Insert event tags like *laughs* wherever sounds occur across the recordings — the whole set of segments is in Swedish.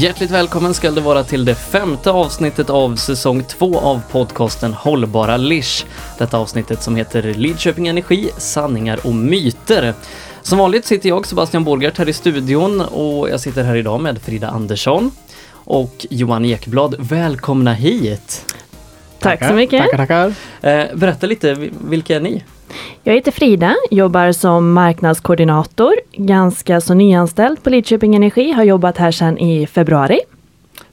Hjärtligt välkommen ska det vara till det femte avsnittet av säsong två av podcasten Hållbara Lish. Detta avsnittet som heter Lidköping Energi, sanningar och myter. Som vanligt sitter jag, Sebastian Borgart, här i studion och jag sitter här idag med Frida Andersson och Johan Ekblad. Välkomna hit! Tack så mycket! Tackar, tackar! Eh, berätta lite, vilka är ni? Jag heter Frida, jobbar som marknadskoordinator, ganska så nyanställd på Lidköping Energi, har jobbat här sedan i februari.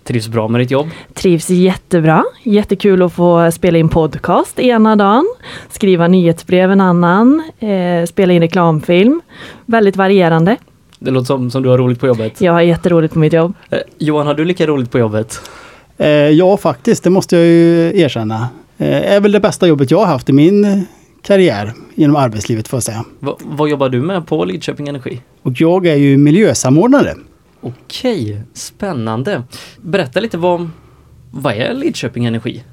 Trivs bra med ditt jobb? Trivs jättebra. Jättekul att få spela in podcast ena dagen, skriva nyhetsbrev en annan, eh, spela in reklamfilm. Väldigt varierande. Det låter som, som du har roligt på jobbet. Jag har jätteroligt på mitt jobb. Eh, Johan, har du lika roligt på jobbet? Eh, ja, faktiskt, det måste jag ju erkänna. Eh, är väl det bästa jobbet jag har haft i min karriär genom arbetslivet får jag säga. Va, vad jobbar du med på Lidköping Energi? Och jag är ju miljösamordnare. Okej, spännande. Berätta lite vad, vad är Lidköping Energi?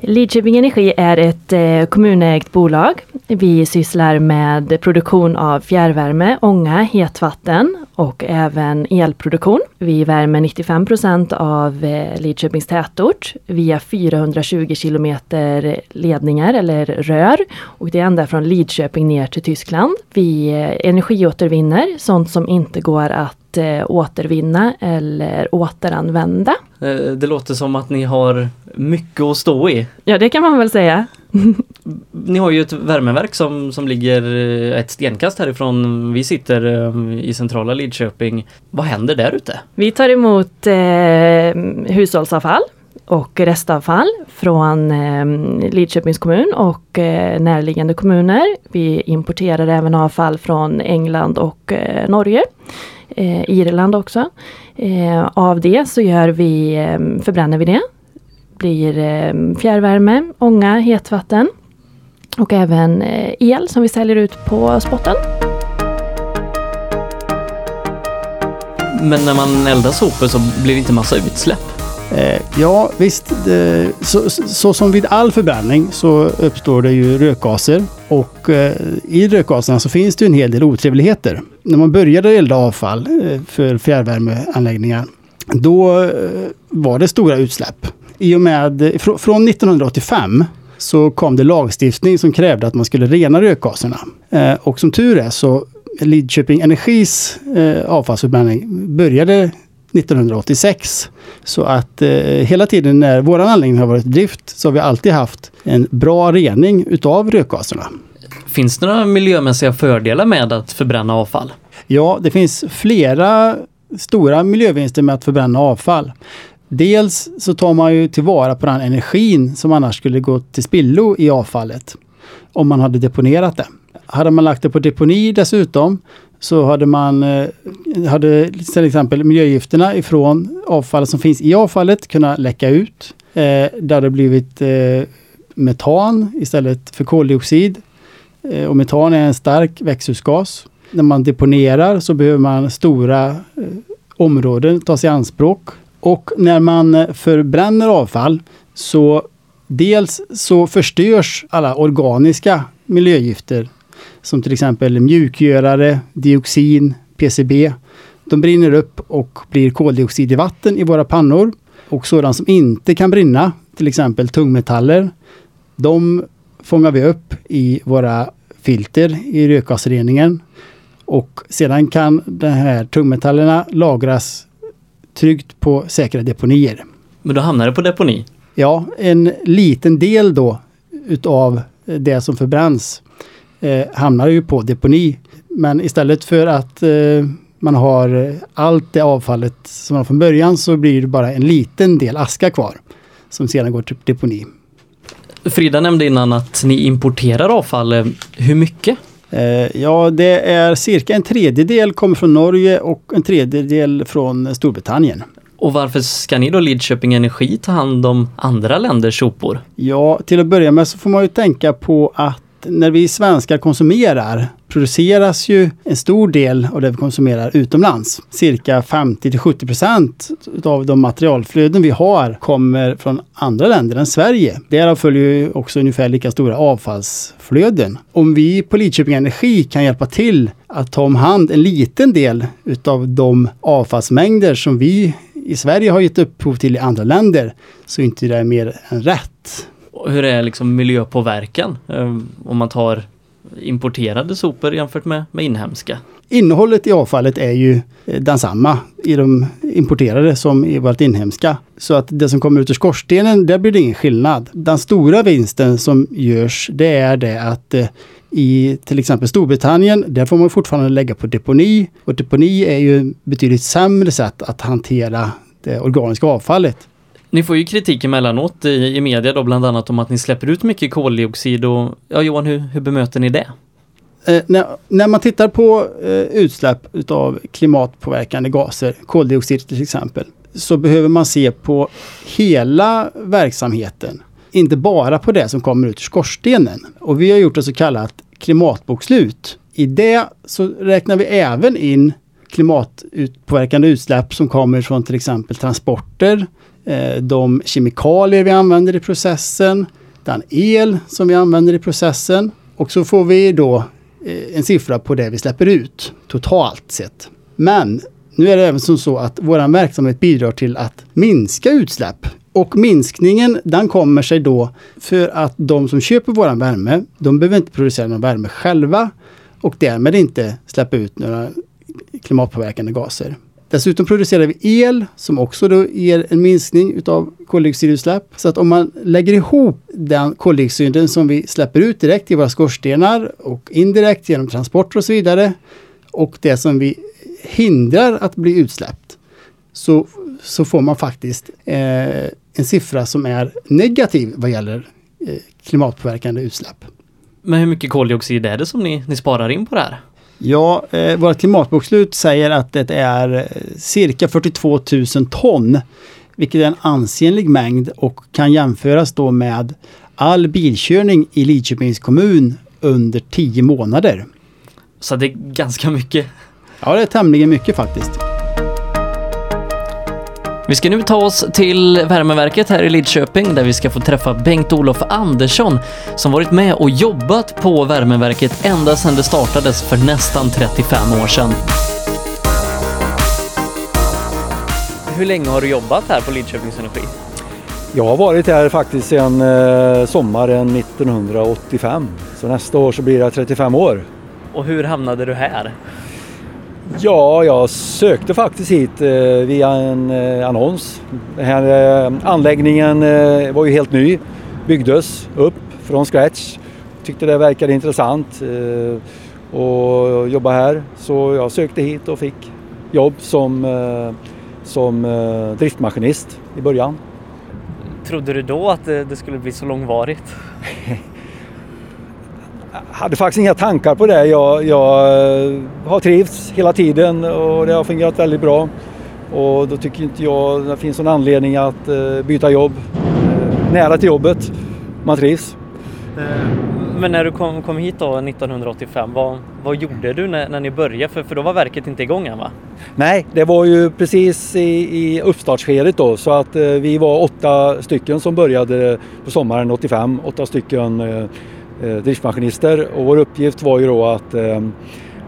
Lidköping Energi är ett eh, kommunägt bolag. Vi sysslar med produktion av fjärrvärme, ånga, hetvatten och även elproduktion. Vi värmer 95 procent av eh, Lidköpings tätort via 420 kilometer ledningar eller rör och det är ända från Lidköping ner till Tyskland. Vi eh, energiåtervinner sånt som inte går att eh, återvinna eller återanvända. Det låter som att ni har mycket att stå i. Ja, det kan man väl säga. Ni har ju ett värmeverk som, som ligger eh, ett stenkast härifrån. Vi sitter eh, i centrala Lidköping. Vad händer där ute? Vi tar emot eh, hushållsavfall och restavfall från eh, Lidköpings kommun och eh, närliggande kommuner. Vi importerar även avfall från England och eh, Norge. Eh, Irland också. Eh, av det så gör vi, eh, förbränner vi det. Blir eh, fjärrvärme, ånga, hetvatten och även eh, el som vi säljer ut på spotten. Men när man eldar sopor så blir det inte massa utsläpp. Eh, ja, visst. Det, så, så, som vid all förbränning så uppstår det ju rökgaser. Och eh, i rökgaserna så finns det en hel del otrevligheter. När man började elda avfall för fjärrvärmeanläggningar, då var det stora utsläpp. I och med, fr- från 1985 så kom det lagstiftning som krävde att man skulle rena rökgaserna. Eh, och som tur är så Lidköping Energis eh, avfallsförbränning började 1986. Så att eh, hela tiden när vår anläggning har varit i drift så har vi alltid haft en bra rening utav rökgaserna. Finns det några miljömässiga fördelar med att förbränna avfall? Ja, det finns flera stora miljövinster med att förbränna avfall. Dels så tar man ju tillvara på den energin som annars skulle gå till spillo i avfallet om man hade deponerat det. Hade man lagt det på deponi dessutom så hade man, eh, hade till exempel miljögifterna ifrån avfallet som finns i avfallet kunnat läcka ut. Eh, det hade blivit eh, metan istället för koldioxid. Eh, och metan är en stark växthusgas. När man deponerar så behöver man stora eh, områden tas i anspråk. Och när man eh, förbränner avfall så dels så förstörs alla organiska miljögifter som till exempel mjukgörare, dioxin, PCB. De brinner upp och blir koldioxid i vatten i våra pannor. Och sådant som inte kan brinna, till exempel tungmetaller, de fångar vi upp i våra filter i rökgasreningen. Och sedan kan de här tungmetallerna lagras tryggt på säkra deponier. Men då hamnar det på deponi. Ja, en liten del då utav det som förbränns eh, hamnar ju på deponi. Men istället för att eh, man har allt det avfallet som man har från början så blir det bara en liten del aska kvar som sedan går till deponi. Frida nämnde innan att ni importerar avfall. Hur mycket? Eh, ja, det är cirka en tredjedel kommer från Norge och en tredjedel från Storbritannien. Och varför ska ni då Lidköping Energi ta hand om andra länders sopor? Ja, till att börja med så får man ju tänka på att när vi svenskar konsumerar produceras ju en stor del av det vi konsumerar utomlands. Cirka 50-70 procent av de materialflöden vi har kommer från andra länder än Sverige. Därav följer ju också ungefär lika stora avfallsflöden. Om vi på Lidköping Energi kan hjälpa till att ta om hand en liten del utav de avfallsmängder som vi i Sverige har gett upphov till i andra länder så är inte det mer än rätt. Hur är liksom miljöpåverkan ehm, om man tar importerade sopor jämfört med, med inhemska? Innehållet i avfallet är ju eh, densamma i de importerade som i vårt inhemska. Så att det som kommer ut ur skorstenen, där blir det ingen skillnad. Den stora vinsten som görs, det är det att eh, i till exempel Storbritannien, där får man fortfarande lägga på deponi. Och deponi är ju betydligt sämre sätt att hantera det organiska avfallet. Ni får ju kritik emellanåt i, i media då bland annat om att ni släpper ut mycket koldioxid och ja Johan, hur, hur bemöter ni det? Eh, när, när, man tittar på eh, utsläpp utav klimatpåverkande gaser, koldioxid till exempel, så behöver man se på hela verksamheten. Inte bara på det som kommer ut ur skorstenen. Och vi har gjort ett så kallat klimatbokslut. I det så räknar vi även in klimatpåverkande utsläpp som kommer från till exempel transporter, eh, Eh, de kemikalier vi använder i processen, den el som vi använder i processen och så får vi då eh, en siffra på det vi släpper ut totalt sett. Men nu är det även som så att vår verksamhet bidrar till att minska utsläpp. Och minskningen den kommer sig då för att de som köper våran värme, de behöver inte producera någon värme själva och därmed inte släppa ut några klimatpåverkande gaser. Dessutom producerar vi el som också då ger en minskning utav koldioxidutsläpp. Så att om man lägger ihop den koldioxiden som vi släpper ut direkt i våra skorstenar och indirekt genom transporter och så vidare och det som vi hindrar att bli utsläppt så, så får man faktiskt eh, en siffra som är negativ vad gäller eh, klimatpåverkande utsläpp. Men hur mycket koldioxid är det som ni, ni sparar in på det här? Ja, eh, vårt klimatbokslut säger att det är eh, cirka 42 000 ton. Vilket är en ansenlig mängd och kan jämföras då med all bilkörning i Lidköpings kommun under 10 månader. Så det är ganska mycket? Ja, det är tämligen mycket faktiskt. Vi ska nu ta oss till värmeverket här i Lidköping där vi ska få träffa Bengt-Olof Andersson som varit med och jobbat på värmeverket ända sedan det startades för nästan 35 år sedan. Hur länge har du jobbat här på Lidköpings Energi? Jag har varit här faktiskt sedan eh, sommaren 1985. Så nästa år så blir det 35 år. Och hur hamnade du här? Ja, jag sökte faktiskt hit eh, via en eh, annons. Den här eh, anläggningen var ju helt ny, byggdes upp från scratch. Tyckte det verkade intressant att jobba här så jag sökte hit och fick jobb som, som driftmaskinist i början. Trodde du då att det skulle bli så långvarigt? *laughs* hade faktiskt inga tankar på det. Jag, jag eh, har trivts hela tiden och det har fungerat väldigt bra. Och då tycker inte jag det finns någon anledning att uh, byta jobb. Uh, nära till jobbet, man trivs. Men när du kom, kom hit då 1985, vad, vad gjorde du när, när ni började? För, för då var verket inte igång än va? Nej, det var ju precis i, i uppstartsskedet då så att uh, vi var åtta stycken som började på sommaren 85. Åtta stycken Eh, Eh, driftmaskinister och vår uppgift var ju då att, eh,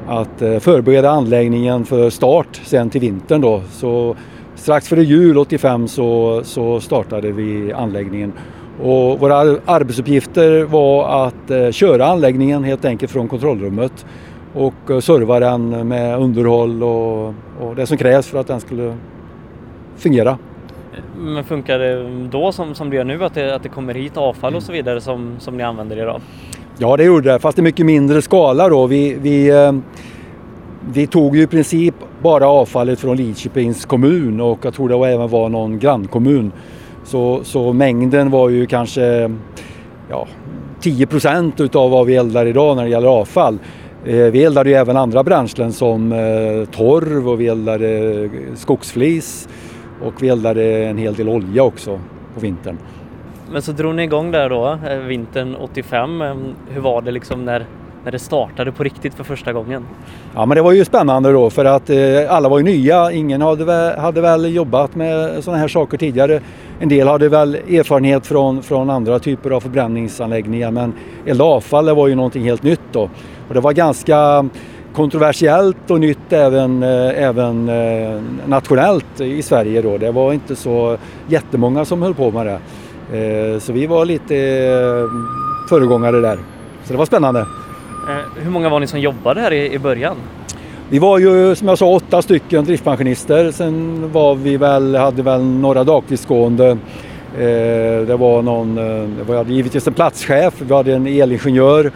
att eh, förbereda anläggningen för start sen till vintern då. Så strax före jul 85 så, så startade vi anläggningen. Och våra arbetsuppgifter var att eh, köra anläggningen helt enkelt från kontrollrummet och serva den med underhåll och, och det som krävs för att den skulle fungera. Men funkar det då som, som det gör nu att det, att det kommer hit avfall och så vidare som, som ni använder idag? Ja det gjorde det, fast i mycket mindre skala då. Vi, vi, eh, vi tog ju i princip bara avfallet från Lidköpings kommun och jag tror det även var någon grannkommun. Så, så mängden var ju kanske ja, 10 procent utav vad vi eldar idag när det gäller avfall. Eh, vi eldade ju även andra bränslen som eh, torv och vi eldade skogsflis och vi eldade en hel del olja också på vintern. Men så drog ni igång där då, eh, vintern 85. Hur var det liksom när, när det startade på riktigt för första gången? Ja men det var ju spännande då för att eh, alla var ju nya. Ingen hade väl, hade väl jobbat med sådana här saker tidigare. En del hade väl erfarenhet från, från andra typer av förbränningsanläggningar men elda avfall var ju någonting helt nytt då. Och det var ganska kontroversiellt och nytt även, eh, även eh, nationellt i Sverige då. Det var inte så jättemånga som höll på med det. Så vi var lite föregångare där. Så det var spännande. Hur många var ni som jobbade här i början? Vi var ju som jag sa åtta stycken driftmaskinister. Sen var vi väl, hade väl några dagtidsgående Eh, det var någon, eh, det var givetvis en platschef, vi hade en elingenjör,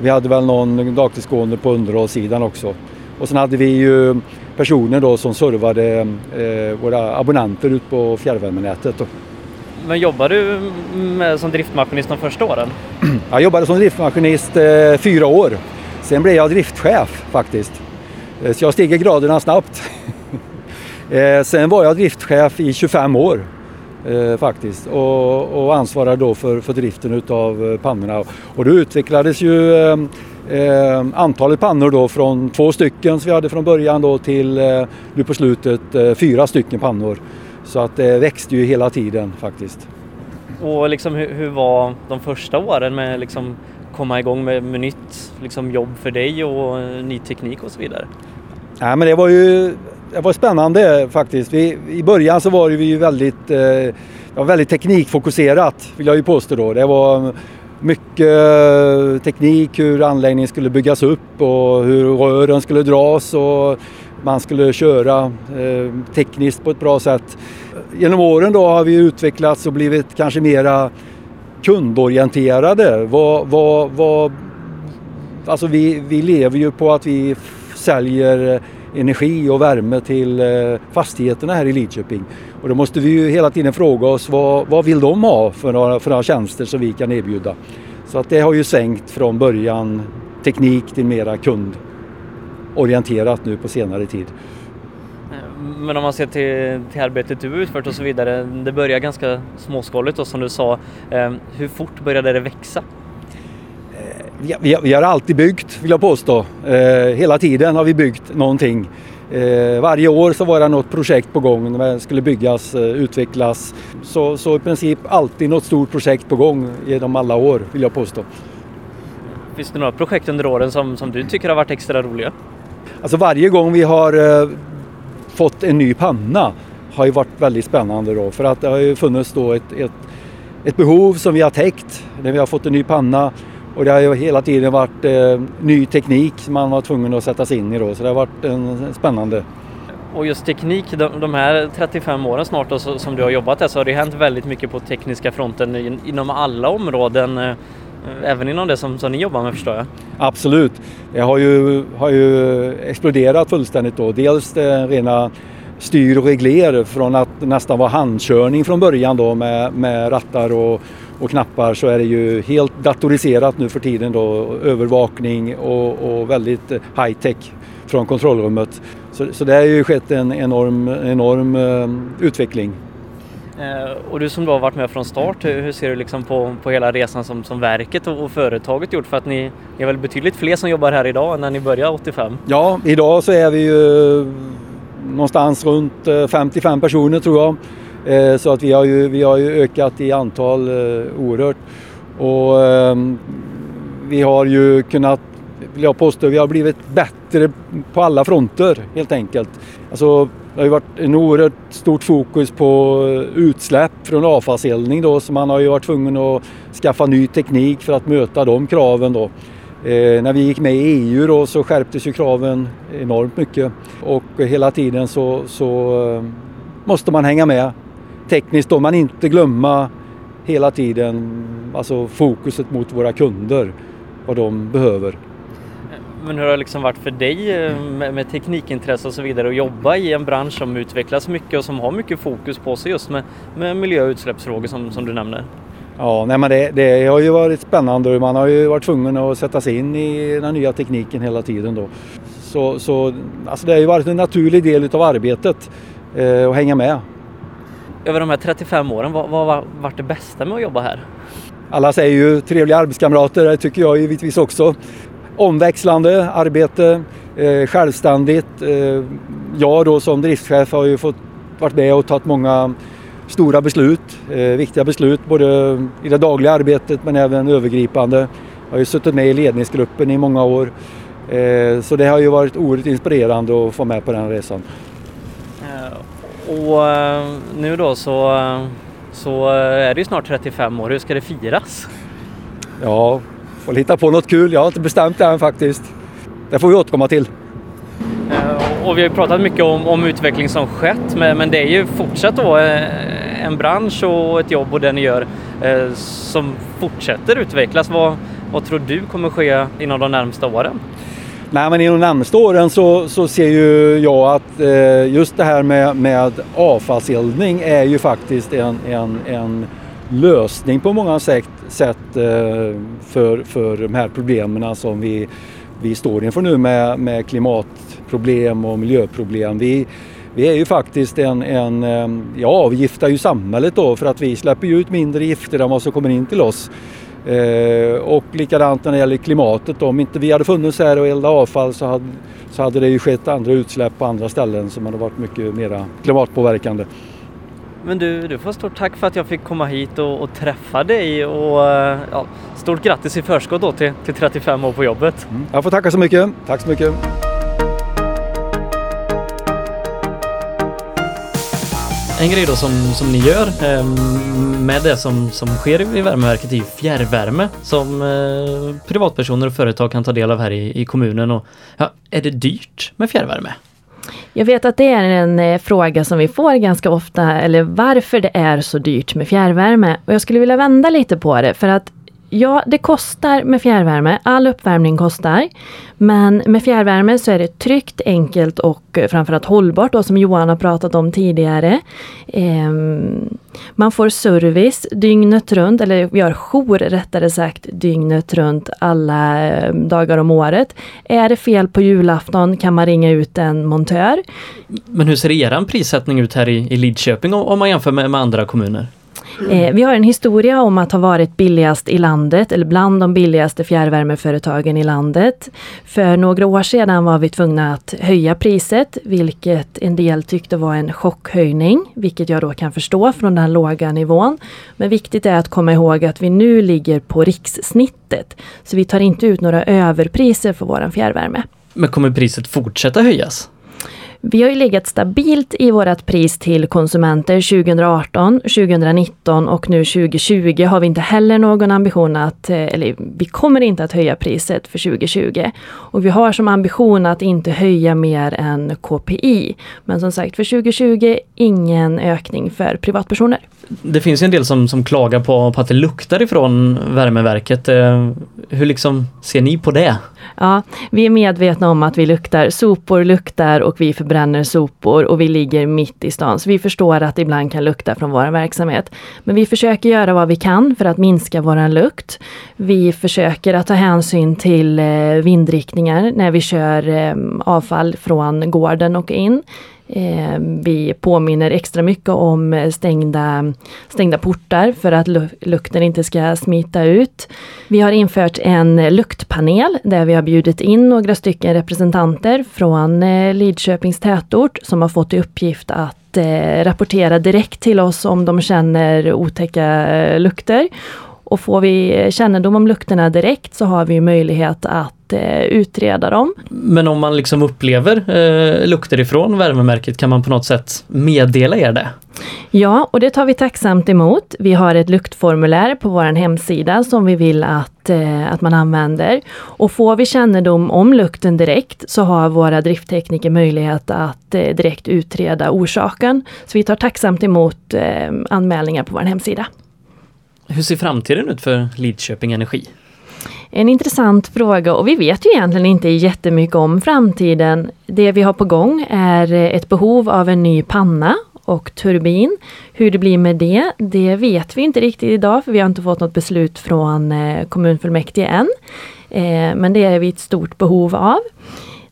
vi hade väl någon dagtidsgående på underhållssidan också. Och sen hade vi ju personer då som servade eh, våra abonnenter ut på fjärrvärmenätet. Då. Men jobbade du med, som driftmaskinist de första åren? *clears throat* Jag jobbade som driftmaskinist eh, fyra år. Sen blev jag driftchef faktiskt. Eh, så jag steg i graderna snabbt. *laughs* eh, sen var jag driftchef i 25 år eh, faktiskt och, och ansvarar då för, för driften utav eh, pannorna. Och då utvecklades ju eh, eh, antalet pannor då från två stycken som vi hade från början då till eh, nu på slutet eh, fyra stycken pannor. Så att det växte ju hela tiden faktiskt. Och liksom, hur, hur var de första åren med liksom komma igång med, med nytt liksom, jobb för dig och ny teknik och så vidare? Nej, men det var ju det var spännande faktiskt. Vi, I början så var det ju väldigt, eh, väldigt teknikfokuserat vill jag ju påstå då. Det var mycket eh, teknik, hur anläggningen skulle byggas upp och hur rören skulle dras och man skulle köra eh, tekniskt på ett bra sätt. Genom åren då har vi utvecklats och blivit kanske mera kundorienterade. Vad, vad, vad, alltså vi, vi lever ju på att vi säljer energi och värme till eh, fastigheterna här i Lidköping. Och då måste vi ju hela tiden fråga oss vad, vad vill de ha för några, för några tjänster som vi kan erbjuda. Så att det har ju sänkt från början teknik till mera kundorienterat nu på senare tid. Eh, men om man ser till, till arbetet du utfört och så vidare, det börjar ganska småskaligt och som du sa. Eh, hur fort började det växa? Vi, vi, har alltid byggt, vill jag påstå. Eh, hela tiden har vi byggt någonting. Eh, varje år så var det något projekt på gång, det skulle byggas, eh, utvecklas. Så, så i princip alltid något stort projekt på gång genom alla år, vill jag påstå. Finns det några projekt under åren som, som du tycker har varit extra roliga? Alltså varje gång vi har eh, fått en ny panna har ju varit väldigt spännande då för att det har ju funnits då ett, ett, ett behov som vi har täckt när vi har fått en ny panna och det har ju hela tiden varit eh, ny teknik som man var tvungen att sätta sig in i då, så det har varit en, spännande. Och just teknik, de, de här 35 åren snart då, som du har jobbat här så har det hänt väldigt mycket på tekniska fronten inom alla områden. Eh, även inom det som, som ni jobbar med förstår jag? Absolut. Det har ju, har ju exploderat fullständigt då. Dels det rena styr och regler från att nästan vara handkörning från början då med, med rattar och, och knappar så är det ju helt datoriserat nu för tiden då, övervakning och, och väldigt high tech från kontrollrummet. Så, så det har ju skett en enorm, enorm uh, utveckling. Eh, och du som då har varit med från start, hur, ser du liksom på, på hela resan som, som verket och, och företaget gjort? För att ni, ni är väl betydligt fler som jobbar här idag än när ni började 85? Ja, idag så är vi ju någonstans runt 55 eh, personer tror jag. Eh, så att vi har ju, vi har ju ökat i antal eh, oerhört. Och ehm, vi har ju kunnat, vill jag påstå, vi har blivit bättre på alla fronter helt enkelt. Alltså, det har ju varit en oerhört stort fokus på eh, utsläpp från avfallseldning då så man har ju varit tvungen att skaffa ny teknik för att möta de kraven då. Eh, när vi gick med i EU då så skärptes ju kraven enormt mycket och hela tiden så, så måste man hänga med tekniskt då, men inte glömma hela tiden alltså fokuset mot våra kunder, vad de behöver. Men hur har det liksom varit för dig eh, med, med teknikintresse och så vidare att jobba i en bransch som utvecklas mycket och som har mycket fokus på sig just med, med miljö och utsläppsfrågor som, som du nämner? Ja, nej, men det, det, har ju varit spännande och man har ju varit tvungen att sätta sig in i den nya tekniken hela tiden då. Så, så alltså det har ju varit en naturlig del utav arbetet eh, att hänga med över de här 35 åren, vad har varit det bästa med att jobba här? Alla säger ju trevliga arbetskamrater, det tycker jag givetvis också. Omväxlande arbete, eh, självständigt. Eh, jag då som driftschef har ju fått varit med och tagit många stora beslut, eh, viktiga beslut både i det dagliga arbetet men även övergripande. Jag har ju suttit med i ledningsgruppen i många år Eh, så det har ju varit oerhört inspirerande att få med på den resan. Eh, och eh, nu då så, så är det ju snart 35 år. Hur ska det firas? Ja, får hitta på något kul. Jag har inte bestämt det än faktiskt. Det får vi återkomma till. Och vi har ju pratat mycket om, om utveckling som skett, men, men det är ju fortsatt då en bransch och ett jobb och det ni gör eh, som fortsätter utvecklas. Vad, vad tror du kommer ske inom de närmsta åren? Nej, men inom de närmaste åren så, så ser ju jag att eh, just det här med, med avfallseldning är ju faktiskt en, en, en lösning på många sätt, sätt eh, för, för de här problemen som vi, vi står inför nu med, med klimatproblem och miljöproblem. Vi, vi är ju faktiskt en, en eh, ja, avgiftar ju samhället då för att vi släpper ut mindre gifter än vad som kommer in till oss. Eh, och likadant när det gäller klimatet. Om inte vi hade funnits här och eldat avfall så hade, så hade det ju skett andra utsläpp på andra ställen som hade varit mycket mer klimatpåverkande. Men du, du får stort tack för att jag fick komma hit och, och träffa dig och ja, stort grattis i förskott då till, till 35 år på jobbet. Mm. Jag får tacka så mycket. Tack så mycket. En grej då som, som ni gör eh, med det som, som sker i värmeverket är ju fjärrvärme som eh, privatpersoner och företag kan ta del av här i, i kommunen. Och, ja, är det dyrt med fjärrvärme? Jag vet att det är en eh, fråga som vi får ganska ofta, eller varför det är så dyrt med fjärrvärme. Och jag skulle vilja vända lite på det, för att Ja, det kostar med fjärrvärme. All uppvärmning kostar. Men med fjärrvärme så är det tryggt, enkelt och eh, framförallt hållbart då, som Johan har pratat om tidigare. Eh, man får service dygnet runt, eller vi har jour rättare sagt dygnet runt alla eh, dagar om året. Är det fel på julafton kan man ringa ut en montör. Men hur ser er prissättning ut här i, i Lidköping om man jämför med, med andra kommuner? Eh, vi har en historia om att ha varit billigast i landet, eller bland de billigaste fjärrvärmeföretagen i landet. För några år sedan var vi tvungna att höja priset, vilket en del tyckte var en chockhöjning, vilket jag då kan förstå från den låga nivån. Men viktigt är att komma ihåg att vi nu ligger på rikssnittet, så vi tar inte ut några överpriser för vår fjärrvärme. Men kommer priset fortsätta höjas? Vi har ju legat stabilt i vårt pris till konsumenter 2018, 2019 och nu 2020 har vi inte heller någon ambition att, eh, eller vi kommer inte att höja priset för 2020. Och vi har som ambition att inte höja mer än KPI. Men som sagt, för 2020 ingen ökning för privatpersoner. Det finns en del som, som klagar på, på att det luktar ifrån värmeverket. Eh, hur liksom ser ni på det? Ja, vi är medvetna om att vi luktar. Sopor luktar och vi bränner sopor och vi ligger mitt i stan. Så vi förstår att det ibland kan lukta från vår verksamhet. Men vi försöker göra vad vi kan för att minska våran lukt. Vi försöker att ta hänsyn till eh, vindriktningar när vi kör eh, avfall från gården och in. Eh, vi påminner extra mycket om stängda, stängda portar för att lukten inte ska smita ut. Vi har infört en luktpanel där vi har bjudit in några stycken representanter från eh, Lidköpings tätort som har fått i uppgift att eh, rapportera direkt till oss om de känner otäcka eh, lukter. Och får vi kännedom om lukterna direkt så har vi möjlighet att eh, utreda dem. Men om man liksom upplever eh, lukter ifrån värmemärket kan man på något sätt meddela er det? Ja, och det tar vi tacksamt emot. Vi har ett luktformulär på vår hemsida som vi vill att, eh, att man använder. Och får vi kännedom om lukten direkt så har våra drifttekniker möjlighet att eh, direkt utreda orsaken. Så vi tar tacksamt emot eh, anmälningar på vår hemsida. Hur ser framtiden ut för Lidköping Energi? En intressant fråga och vi vet ju egentligen inte jättemycket om framtiden. Det vi har på gång är ett behov av en ny panna och turbin. Hur det blir med det, det vet vi inte riktigt idag för vi har inte fått något beslut från eh, kommunfullmäktige än. Eh, men det är vi ett stort behov av.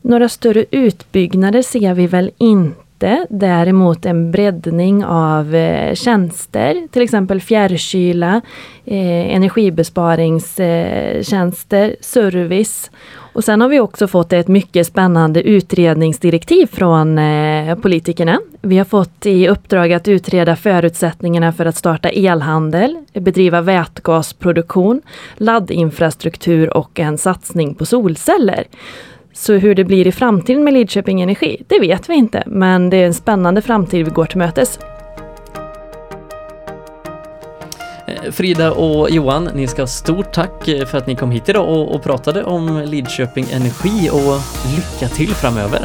Några större utbyggnader ser vi väl inte inte. Däremot en breddning av eh, tjänster, till exempel fjärrkyla, eh, energibesparingstjänster, service. Och sen har vi också fått ett mycket spännande utredningsdirektiv från eh, politikerna. Vi har fått i uppdrag att utreda förutsättningarna för att starta elhandel, bedriva vätgasproduktion, laddinfrastruktur och en satsning på solceller. Så hur det blir i framtiden med Lidköping Energi, det vet vi inte, men det är en spännande framtid vi går till mötes. Eh, Frida och Johan, ni ska ha stort tack eh, för att ni kom hit idag och, och pratade om Lidköping Energi och lycka till framöver.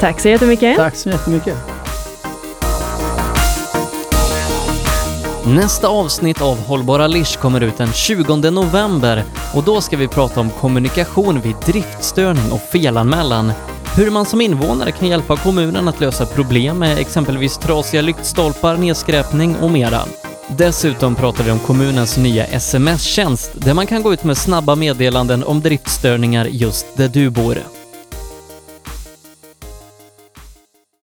Tack så jättemycket! Tack så jättemycket. Nästa avsnitt av Hållbara Lish kommer ut den 20 november och då ska vi prata om kommunikation vid driftstörning och felanmälan. Hur man som invånare kan hjälpa kommunen att lösa problem med exempelvis trasiga lyktstolpar, nedskräpning och mera. Dessutom pratar vi om kommunens nya sms-tjänst där man kan gå ut med snabba meddelanden om driftstörningar just där du bor.